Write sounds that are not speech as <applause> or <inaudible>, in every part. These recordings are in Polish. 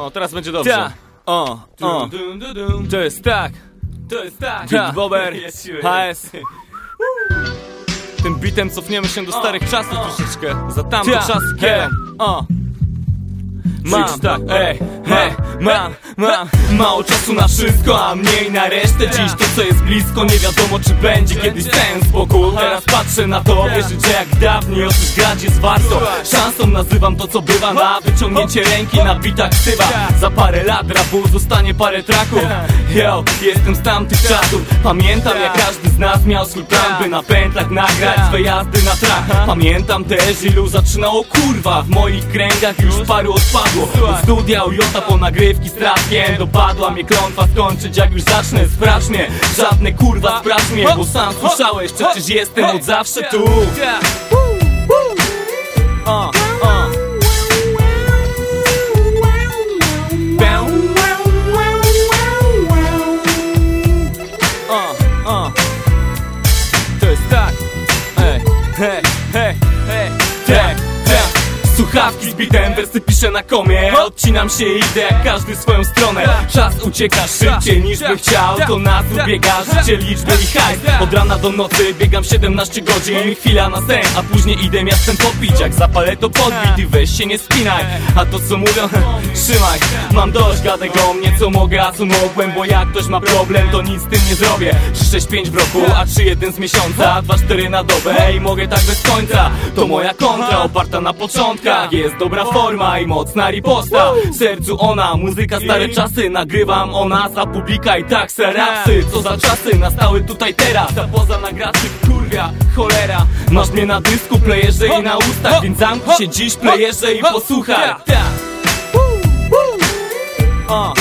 O, teraz będzie dobrze. Ta. O, o. To jest tak. To jest tak. Big Bober. HS. Tym bitem cofniemy się do starych czasów troszeczkę. Za tamte Ta. czasy, kiedy... O. Mam, tak. ej, hej, mam, mam Mało czasu na wszystko, a mniej na resztę. Dziś to co jest blisko, nie wiadomo czy będzie kiedyś ten spokój Teraz patrzę na to, wierzyć, że jak dawniej o coś grać jest warto. Szansą nazywam to co bywa. Na wyciągnięcie ręki na bitach ksywa. Za parę lat rapu zostanie parę traków. Yo, jestem z tamtych czasów. Pamiętam jak każdy z nas miał swój plan By na pętlach nagrać swe jazdy na trak Pamiętam też ilu zaczynało kurwa. W moich kręgach już paru odpadło. Do studia Jota po nagrywki z traskiem Dopadła mnie klątwa skończyć jak już zacznę Sprawdź mnie, żadne kurwa sprawdź mnie Bo sam słyszałeś, przecież jestem od zawsze tu. O, o. Słuchawki z bitem, wersy piszę na komie. Odcinam się i idę jak każdy swoją stronę. Czas ucieka szybciej niż by chciał To nas ubiega życie, liczby i hajs. Od rana do nocy biegam 17 godzin. Chwila na sen, a później idę miastem popić. Jak zapalę to podbit i weź się nie spinaj. A to co mówią, <laughs> trzymaj. Mam dość gadek o mnie, co mogę, a co mogłem Bo jak ktoś ma problem, to nic z tym nie zrobię. 3-6-5 w roku, a 3-1 z miesiąca. 2-4 na dobę i mogę tak bez końca. To moja kontra, oparta na początkach Jest dobra forma i mocna riposta. W sercu ona, muzyka stare czasy. Nagrywam o nas, a publika i tak se rapsy. Co za czasy, nastały tutaj teraz. Ta poza nagraczy kurwia, cholera. Masz mnie na dysku, playerze i na ustach Więc zamknij się dziś, playerze i posłuchaj. Tak. O.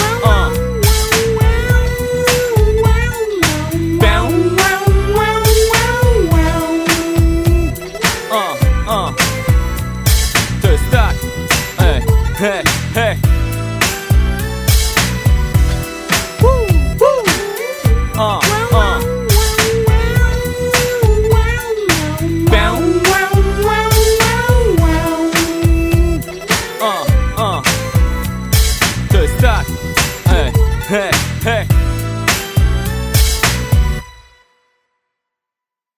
Hey, hey.